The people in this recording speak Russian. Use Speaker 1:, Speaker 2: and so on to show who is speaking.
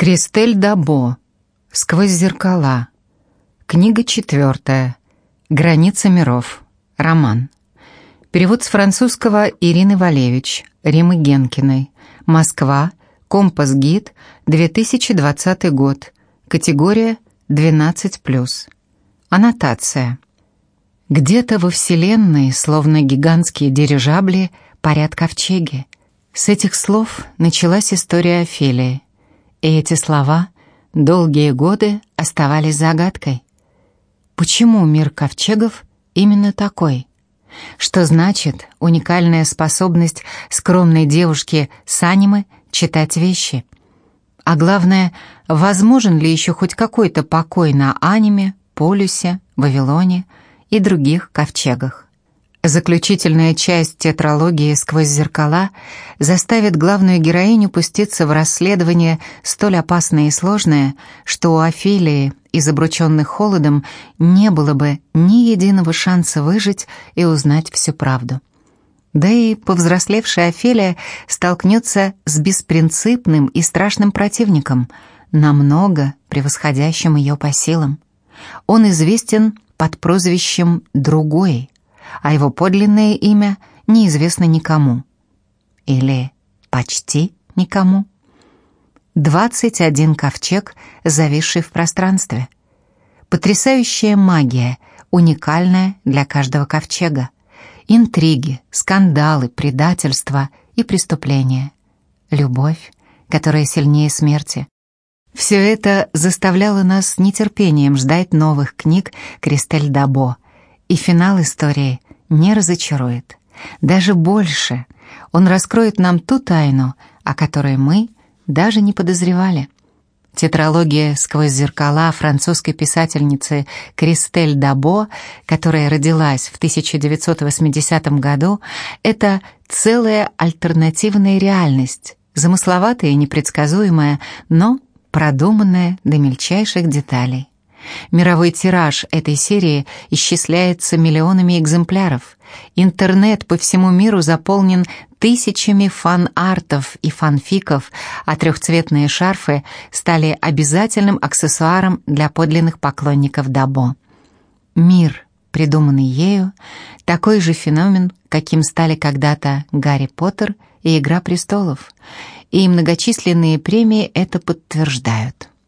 Speaker 1: Кристель Дабо. Сквозь зеркала. Книга четвертая. Граница миров. Роман. Перевод с французского Ирины Валевич, Римы Генкиной. Москва. Компас Гид. 2020 год. Категория 12+. Аннотация. Где-то во Вселенной, словно гигантские дирижабли, парят ковчеги. С этих слов началась история Офелии. И эти слова долгие годы оставались загадкой. Почему мир ковчегов именно такой? Что значит уникальная способность скромной девушки с аниме читать вещи? А главное, возможен ли еще хоть какой-то покой на аниме, полюсе, Вавилоне и других ковчегах? Заключительная часть тетралогии «Сквозь зеркала» заставит главную героиню пуститься в расследование столь опасное и сложное, что у Офелии, из обрученных холодом, не было бы ни единого шанса выжить и узнать всю правду. Да и повзрослевшая Офелия столкнется с беспринципным и страшным противником, намного превосходящим ее по силам. Он известен под прозвищем «Другой», а его подлинное имя неизвестно никому. Или почти никому. Двадцать один ковчег, зависший в пространстве. Потрясающая магия, уникальная для каждого ковчега. Интриги, скандалы, предательства и преступления. Любовь, которая сильнее смерти. Все это заставляло нас с нетерпением ждать новых книг Кристель Дабо — и финал истории не разочарует. Даже больше. Он раскроет нам ту тайну, о которой мы даже не подозревали. Тетралогия «Сквозь зеркала» французской писательницы Кристель Дабо, которая родилась в 1980 году, это целая альтернативная реальность, замысловатая и непредсказуемая, но продуманная до мельчайших деталей. Мировой тираж этой серии исчисляется миллионами экземпляров. Интернет по всему миру заполнен тысячами фан-артов и фанфиков, а трехцветные шарфы стали обязательным аксессуаром для подлинных поклонников Дабо. Мир, придуманный ею, такой же феномен, каким стали когда-то Гарри Поттер и Игра престолов, и многочисленные премии это подтверждают.